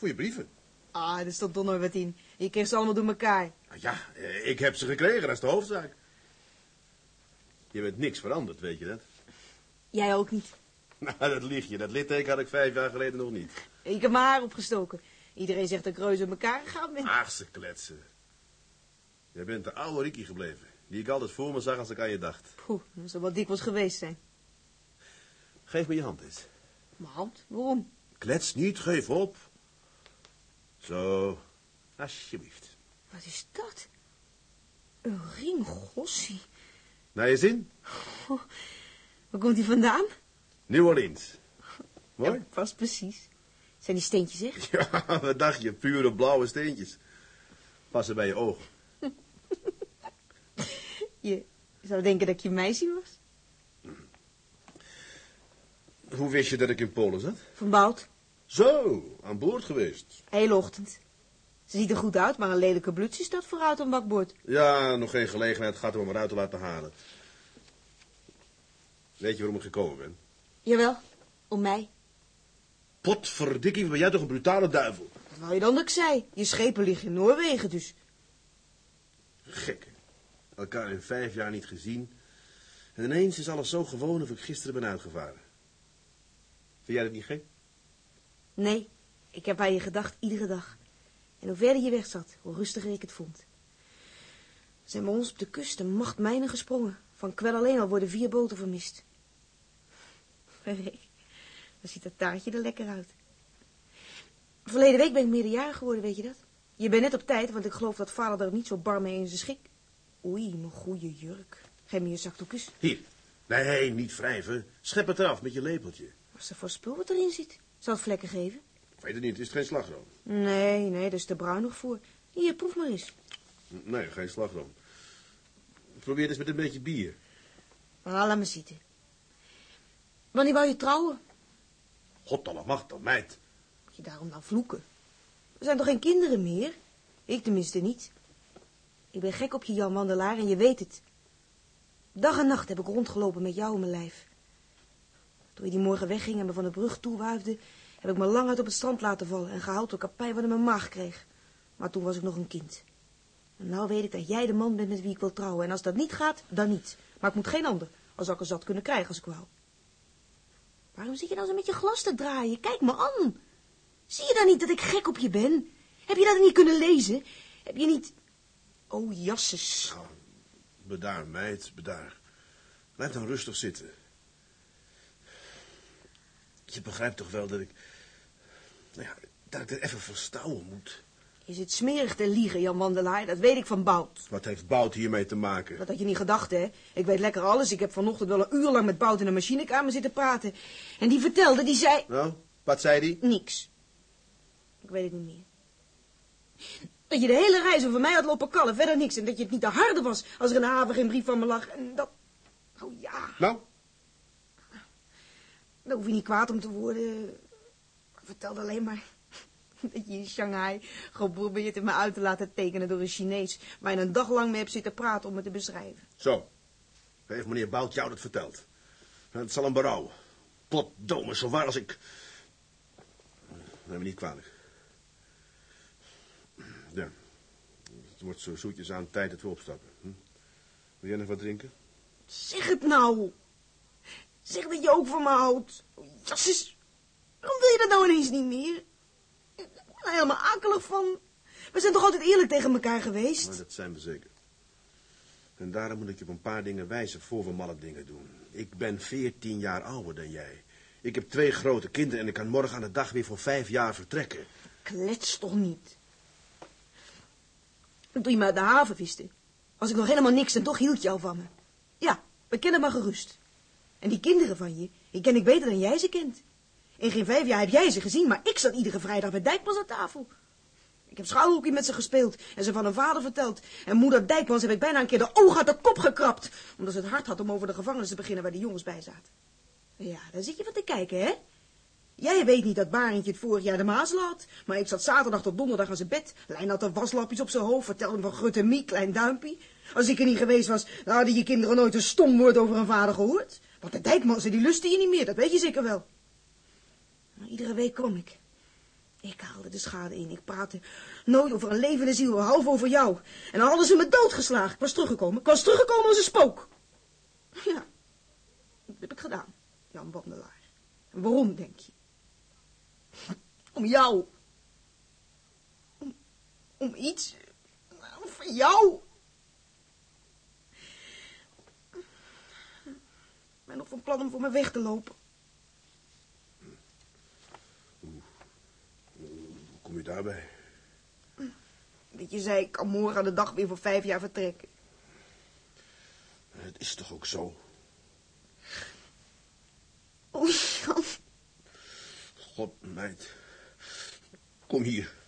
Voor je brieven. Ah, er stond toch nooit wat in. Je kreeg ze allemaal door elkaar. Nou ja, eh, ik heb ze gekregen, dat is de hoofdzaak. Je bent niks veranderd, weet je dat? Jij ook niet. Nou, dat lieg je. Dat litteken had ik vijf jaar geleden nog niet. Ik heb mijn haar opgestoken. Iedereen zegt dat ik reuze uit elkaar gegaan ben. Ach, ze kletsen. Jij bent de oude Riekie gebleven. Die ik altijd voor me zag als ik aan je dacht. Poeh, dat zal wel dikwijls geweest zijn. Geef me je hand eens. Mijn hand? Waarom? Klets niet, geef op. Zo, alsjeblieft. Wat is dat? Een ring, gossie. Naar je zin? Oh, waar komt die vandaan? New Orleans. Mooi? Ja, precies. Zijn die steentjes echt? Ja, wat dacht je? Pure blauwe steentjes. Passen bij je ogen. Je zou denken dat ik je meisje was. Hoe wist je dat ik in Polen zat? Van Bout. Zo, aan boord geweest. Hele ochtend. Ze ziet er goed uit, maar een lelijke blutsje staat vooruit een bakbord. Ja, nog geen gelegenheid gehad om hem eruit te laten halen. Weet je waarom ik gekomen ben? Jawel, om mij. Potverdikking, ben jij toch een brutale duivel? Wat wou je dan dat ik zei? Je schepen liggen in Noorwegen, dus... Gek. Elkaar in vijf jaar niet gezien. En ineens is alles zo gewoon of ik gisteren ben uitgevaren. Vind jij dat niet gek? Nee, ik heb aan je gedacht iedere dag. En hoe verder je weg zat, hoe rustiger ik het vond. Er zijn bij ons op de kust een macht mijnen gesprongen. Van kwel alleen al worden vier boten vermist. Verrek, dan ziet dat taartje er lekker uit. Verleden week ben ik meerderjarig geworden, weet je dat? Je bent net op tijd, want ik geloof dat vader er niet zo bar mee in zijn schik. Oei, mijn goede jurk. Geef me je zakdoekjes. Hier. Nee, niet wrijven. Schep het eraf met je lepeltje. Wat is er voor spul wat erin zit? Zal het vlekken geven? Ik weet het niet, is het geen slagroom? Nee, nee, daar is te bruin nog voor. Hier, proef maar eens. Nee, geen slagroom. Probeer eens met een beetje bier. Nou, laat me zitten. Wanneer wou je trouwen? God alle macht, dan meid. Moet je daarom nou vloeken? Er zijn toch geen kinderen meer? Ik tenminste niet. Ik ben gek op je Jan Wandelaar en je weet het. Dag en nacht heb ik rondgelopen met jou in mijn lijf. Toen je die morgen wegging en me van de brug toewuifde, heb ik me lang uit op het strand laten vallen en gehaald door kapij wat in mijn maag kreeg. Maar toen was ik nog een kind. Nou weet ik dat jij de man bent met wie ik wil trouwen. En als dat niet gaat, dan niet. Maar ik moet geen ander. Al zou ik er zat kunnen krijgen als ik wou. Waarom zit je nou zo met je glas te draaien? Kijk me aan. Zie je dan niet dat ik gek op je ben? Heb je dat niet kunnen lezen? Heb je niet... Oh, jasses. Bedaar, meid, bedaar. Blijf dan rustig zitten. Je begrijpt toch wel dat ik... Nou ja, dat ik er even verstouwen moet. Je zit smerig te liegen, Jan Wandelaar. Dat weet ik van Bout. Wat heeft Bout hiermee te maken? Dat had je niet gedacht, hè? Ik weet lekker alles. Ik heb vanochtend wel een uur lang met Bout in de machinekamer zitten praten. En die vertelde, die zei... Nou, wat zei die? Niks. Ik weet het niet meer. Dat je de hele reis over mij had lopen kallen, verder niks. En dat je het niet te harde was als er in de haven geen brief van me lag. En dat... Oh ja. Nou? Dan hoef je niet kwaad om te worden. Ik vertelde alleen maar dat je in Shanghai geprobeerd hebt me uit te laten tekenen door een Chinees. Waar je een dag lang mee hebt zitten praten om me te beschrijven. Zo. Heeft meneer Bout jou dat verteld? Het zal hem berouwen. Potdomme, zo waar als ik... Neem me niet kwalijk. Ja. Het wordt zo zoetjes aan tijd dat we opstappen. Hm? Wil jij nog wat drinken? Zeg het nou. Zeg dat je ook van me houdt. Jasses. Waarom wil je dat nou ineens niet meer? Ik ben er helemaal akelig van. We zijn toch altijd eerlijk tegen elkaar geweest? Maar dat zijn we zeker. En daarom moet ik je op een paar dingen wijzen voor we malle dingen doen. Ik ben veertien jaar ouder dan jij. Ik heb twee grote kinderen en ik kan morgen aan de dag weer voor vijf jaar vertrekken. Klets toch niet. Toen je me uit de haven viste, was ik nog helemaal niks en toch hield je al van me. Ja, we kennen maar gerust. En die kinderen van je, die ken ik beter dan jij ze kent. In geen vijf jaar heb jij ze gezien, maar ik zat iedere vrijdag met Dijkmans aan tafel. Ik heb schouwhoekje met ze gespeeld en ze van hun vader verteld. En moeder Dijkmans heb ik bijna een keer de oog uit de kop gekrapt. Omdat ze het hart had om over de gevangenis te beginnen waar die jongens bij zaten. Ja, daar zit je van te kijken, hè? Jij weet niet dat Barentje het vorig jaar de mazelen had. Maar ik zat zaterdag tot donderdag aan zijn bed. Lijn had er waslapjes op zijn hoofd, vertelde hem van Grutte Mie, klein duimpie. Als ik er niet geweest was, dan hadden je kinderen nooit een stom woord over hun vader gehoord. Want de dijkmansen, die lusten je niet meer, dat weet je zeker wel. Maar iedere week kom ik. Ik haalde de schade in. Ik praatte nooit over een levende ziel, half over jou. En dan hadden ze me doodgeslagen. Ik was teruggekomen. Ik was teruggekomen als een spook. Ja, dat heb ik gedaan, Jan Wandelaar. En waarom, denk je? Om jou. Om, iets. Van jou. Ben nog van plan om voor me weg te lopen. Hoe kom je daarbij? Dat je zei, ik kan morgen aan de dag weer voor vijf jaar vertrekken. Het is toch ook zo? Oh, Jan. God, meid. Kom hier.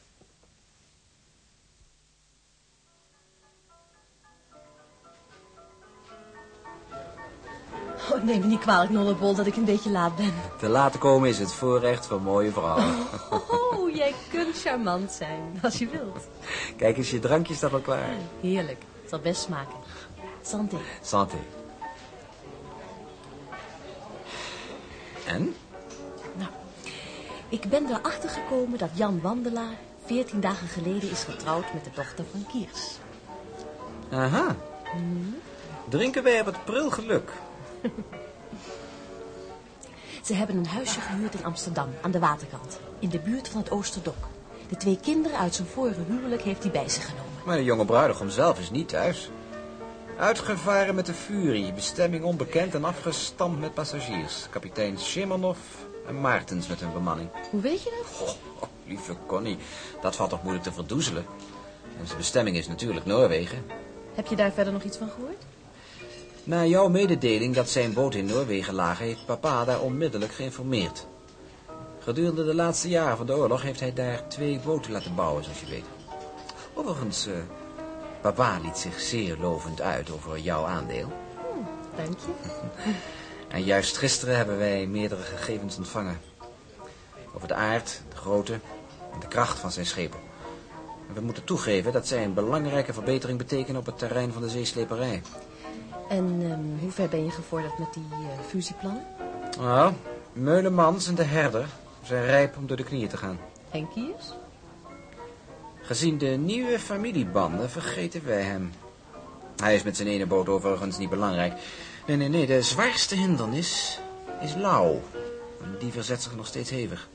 Neem me niet kwalijk, Nollebol, dat ik een beetje laat ben. Te laat komen is het voorrecht van mooie vrouwen. Oh, jij kunt charmant zijn, als je wilt. Kijk eens, je drankje staat al klaar. Heerlijk, het zal best smaken. Santé. Santé. En? Nou, ik ben erachter gekomen dat Jan Wandelaar 14 dagen geleden is getrouwd met de dochter van Kiers. Aha. Drinken wij op het pril geluk. Ze hebben een huisje gehuurd in Amsterdam, aan de waterkant, in de buurt van het Oosterdok. De twee kinderen uit zijn vorige huwelijk heeft hij bij zich genomen. Maar de jonge bruidegom zelf is niet thuis. Uitgevaren met de Fury, bestemming onbekend en afgestampt met passagiers. Kapitein Shimanov en Maartens met hun bemanning. Hoe weet je dat? Oh, oh, lieve Connie, dat valt toch moeilijk te verdoezelen. En zijn bestemming is natuurlijk Noorwegen. Heb je daar verder nog iets van gehoord? Na jouw mededeling dat zijn boot in Noorwegen lag, heeft papa daar onmiddellijk geïnformeerd. Gedurende de laatste jaren van de oorlog heeft hij daar twee boten laten bouwen, zoals je weet. Overigens, eh, papa liet zich zeer lovend uit over jouw aandeel. Dank je. En juist gisteren hebben wij meerdere gegevens ontvangen. Over de aard, de grootte en de kracht van zijn schepen. En we moeten toegeven dat zij een belangrijke verbetering betekenen op het terrein van de zeesleperij. En ehm, hoe ver ben je gevorderd met die eh, fusieplannen? Nou, Meulemans en de herder zijn rijp om door de knieën te gaan. En Kiers? Gezien de nieuwe familiebanden vergeten wij hem. Hij is met zijn ene boot overigens niet belangrijk. Nee, nee, nee, de zwaarste hindernis is Lau. En die verzet zich nog steeds hevig.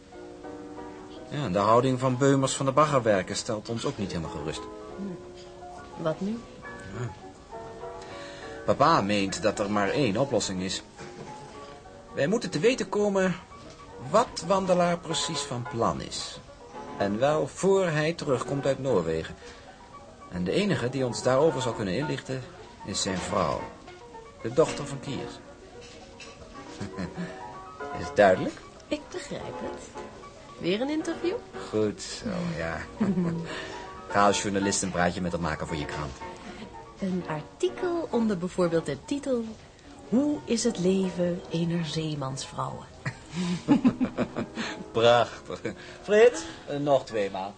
Ja, en de houding van Beumers van de baggerwerken stelt ons ook niet helemaal gerust. Wat nu? Papa meent dat er maar één oplossing is. Wij moeten te weten komen wat Wandelaar precies van plan is. En wel voor hij terugkomt uit Noorwegen. En de enige die ons daarover zal kunnen inlichten is zijn vrouw. De dochter van Kiers. is het duidelijk? Ik begrijp het. Weer een interview? Goed zo, ja. Ga als journalist een praatje met hem maken voor je krant. Een artikel onder bijvoorbeeld de titel... Hoe is het leven ener zeemansvrouwen? Prachtig. Frits, eh, nog twee maal.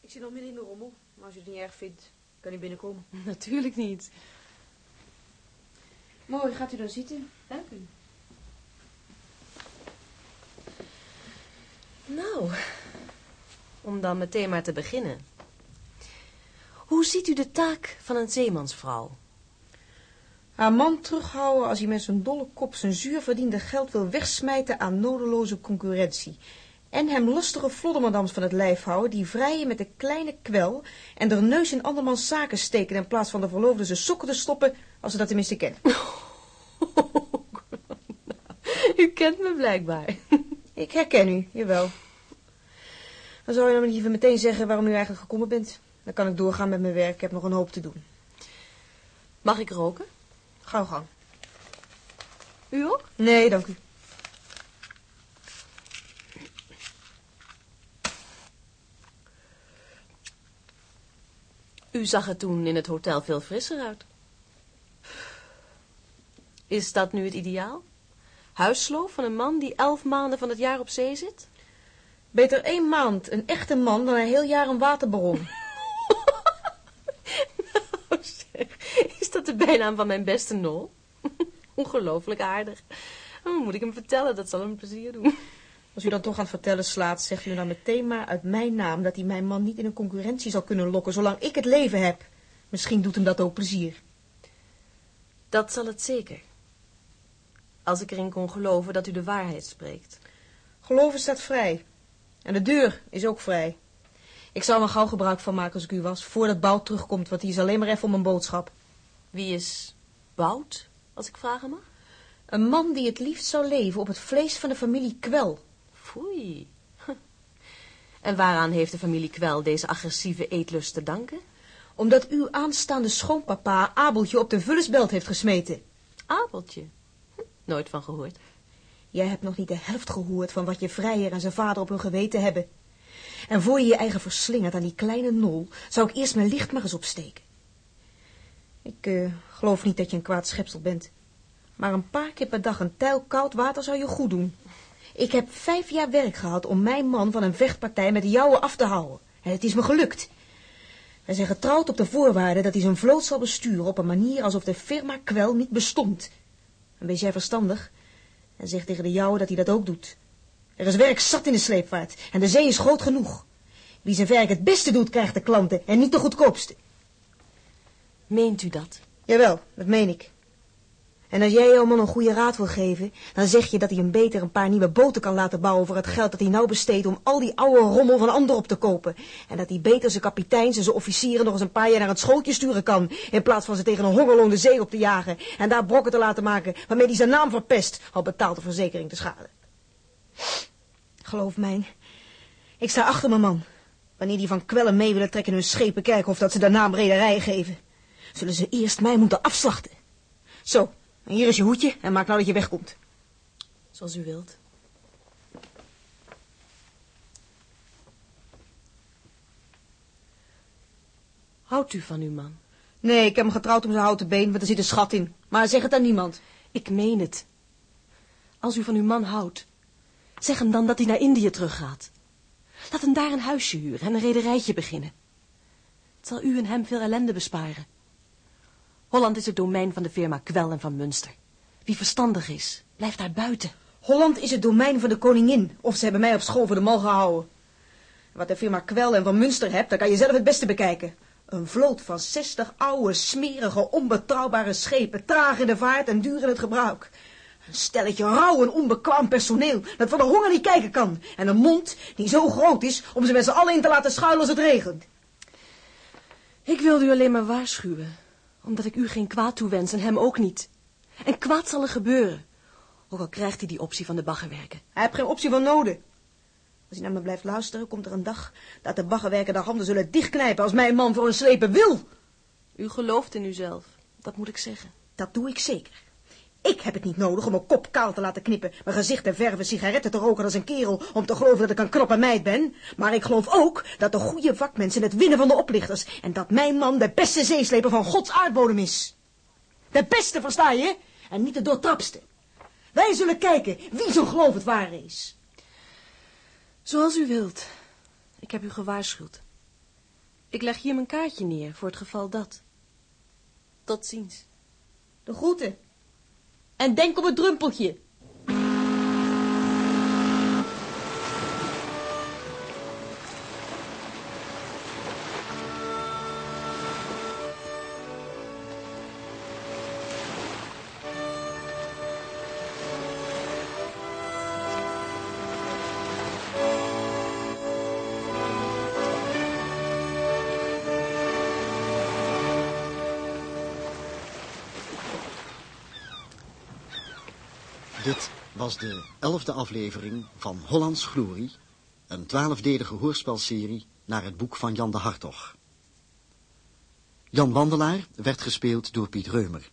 Ik zit nog midden in de rommel, maar als je het niet erg vindt, kan je binnenkomen. Natuurlijk niet. Mooi, gaat u dan zitten? Dank u. Nou, om dan meteen maar te beginnen. Hoe ziet u de taak van een zeemansvrouw? Haar man terughouden als hij met zijn dolle kop zijn zuur verdiende geld wil wegsmijten aan nodeloze concurrentie. En hem lastige floddermadams van het lijf houden die vrijen met de kleine kwel en er neus in andermans zaken steken in plaats van de verloofde ze sokken te stoppen als ze dat tenminste kennen. U kent me blijkbaar. Ik herken u, jawel. Dan zou je dan even meteen zeggen waarom u eigenlijk gekomen bent. Dan kan ik doorgaan met mijn werk, ik heb nog een hoop te doen. Mag ik roken? Gauw gang. U ook? Nee, dank u. U zag er toen in het hotel veel frisser uit. Is dat nu het ideaal? Huissloof van een man die elf maanden van het jaar op zee zit? Beter één maand een echte man dan een heel jaar een waterbaron. Oh, zeg, is dat de bijnaam van mijn beste nol? Ongelooflijk aardig. Oh, moet ik hem vertellen, dat zal hem plezier doen. Als u dan toch aan het vertellen slaat, zegt u dan meteen maar uit mijn naam dat hij mijn man niet in een concurrentie zal kunnen lokken zolang ik het leven heb. Misschien doet hem dat ook plezier. Dat zal het zeker. Als ik erin kon geloven dat u de waarheid spreekt. Geloven staat vrij. En de deur is ook vrij. Ik zou er gauw gebruik van maken als ik u was, voordat Bout terugkomt, want die is alleen maar even om een boodschap. Wie is Bout, als ik vragen mag? Een man die het liefst zou leven op het vlees van de familie Kwel. Foei. En waaraan heeft de familie Kwel deze agressieve eetlust te danken? Omdat uw aanstaande schoonpapa Abeltje op de vullisbelt heeft gesmeten. Abeltje? Nooit van gehoord. Jij hebt nog niet de helft gehoord van wat je vrijer en zijn vader op hun geweten hebben. En voor je je eigen verslingert aan die kleine nol, zou ik eerst mijn licht maar eens opsteken. Ik eh, geloof niet dat je een kwaad schepsel bent. Maar een paar keer per dag een tijl koud water zou je goed doen. Ik heb vijf jaar werk gehad om mijn man van een vechtpartij met de jouwe af te houden. En het is me gelukt. Wij zijn getrouwd op de voorwaarde dat hij zijn vloot zal besturen op een manier alsof de firma Kwel niet bestond. En wees jij verstandig en zeg tegen de jouwe dat hij dat ook doet. Er is werk zat in de sleepvaart en de zee is groot genoeg. Wie zijn werk het beste doet, krijgt de klanten en niet de goedkoopste. Meent u dat? Jawel, dat meen ik. En als jij jouw man een goede raad wil geven, dan zeg je dat hij hem beter een paar nieuwe boten kan laten bouwen voor het geld dat hij nou besteedt om al die oude rommel van anderen op te kopen. En dat hij beter zijn kapiteins en zijn officieren nog eens een paar jaar naar het schooltje sturen kan, in plaats van ze tegen een hongerloon de zee op te jagen en daar brokken te laten maken waarmee hij zijn naam verpest, al betaalt de verzekering de schade. Geloof mij, ik sta achter mijn man. Wanneer die van kwellen mee willen trekken in hun schepen kijken of dat ze de naam rederij geven, zullen ze eerst mij moeten afslachten. Zo, hier is je hoedje en maak nou dat je wegkomt. Zoals u wilt. Houdt u van uw man? Nee, ik heb hem getrouwd om zijn houten been, want er zit een schat in. Maar zeg het aan niemand. Ik meen het. Als u van uw man houdt, zeg hem dan dat hij naar Indië teruggaat. Laat hem daar een huisje huren en een rederijtje beginnen. Het zal u en hem veel ellende besparen. Holland is het domein van de firma Kwel en van Munster. Wie verstandig is, blijft daar buiten. Holland is het domein van de koningin, of ze hebben mij op school voor de mal gehouden. Wat de firma Kwel en van Munster hebt, dan kan je zelf het beste bekijken. Een vloot van zestig oude, smerige, onbetrouwbare schepen, traag in de vaart en duur in het gebruik. Een stelletje rauw en onbekwaam personeel dat van de honger niet kijken kan. En een mond die zo groot is om ze met z'n allen in te laten schuilen als het regent. Ik wilde u alleen maar waarschuwen, omdat ik u geen kwaad toewens en hem ook niet. En kwaad zal er gebeuren, ook al krijgt hij die optie van de baggerwerken. Hij heeft geen optie van noden. Als hij naar me blijft luisteren, komt er een dag dat de baggerwerken de handen zullen dichtknijpen als mijn man voor een slepen wil. U gelooft in uzelf, dat moet ik zeggen. Dat doe ik zeker. Ik heb het niet nodig om mijn kop kaal te laten knippen, mijn gezicht te verven, sigaretten te roken als een kerel, om te geloven dat ik een knappe meid ben. Maar ik geloof ook dat de goede vakmensen het winnen van de oplichters en dat mijn man de beste zeesleper van Gods aardbodem is. De beste, versta je? En niet de doortrapste. Wij zullen kijken wie zo'n geloof het ware is. Zoals u wilt. Ik heb u gewaarschuwd. Ik leg hier mijn kaartje neer, voor het geval dat. Tot ziens. De groeten. En denk op het drumpeltje. Was de elfde aflevering van Hollands Glorie, een twaalfdelige hoorspelserie naar het boek van Jan de Hartog. Jan Wandelaar werd gespeeld door Piet Reumer.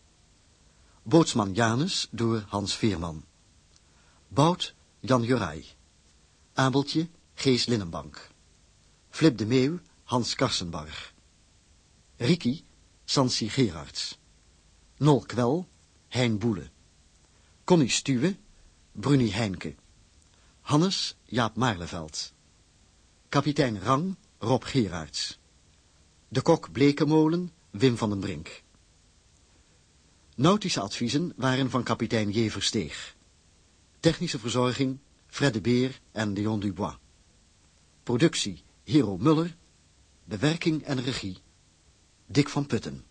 Bootsman Janus door Hans Veerman. Bout Jan Jurij. Abeltje Gees Linnenbank. Flip de Meeuw Hans Karsenbarg. Riki Sansi Gerards. Nol Kwel Hein Boele. Connie Stuwe, Bruni Heinke. Hannes Jaap Maarleveld. Kapitein Rang Rob Gerards. De kok Blekemolen Wim van den Brink. Nautische adviezen waren van kapitein J. Versteeg. Technische verzorging Fred de Beer en Leon Dubois. Productie Hero Muller. Bewerking en regie Dick van Putten.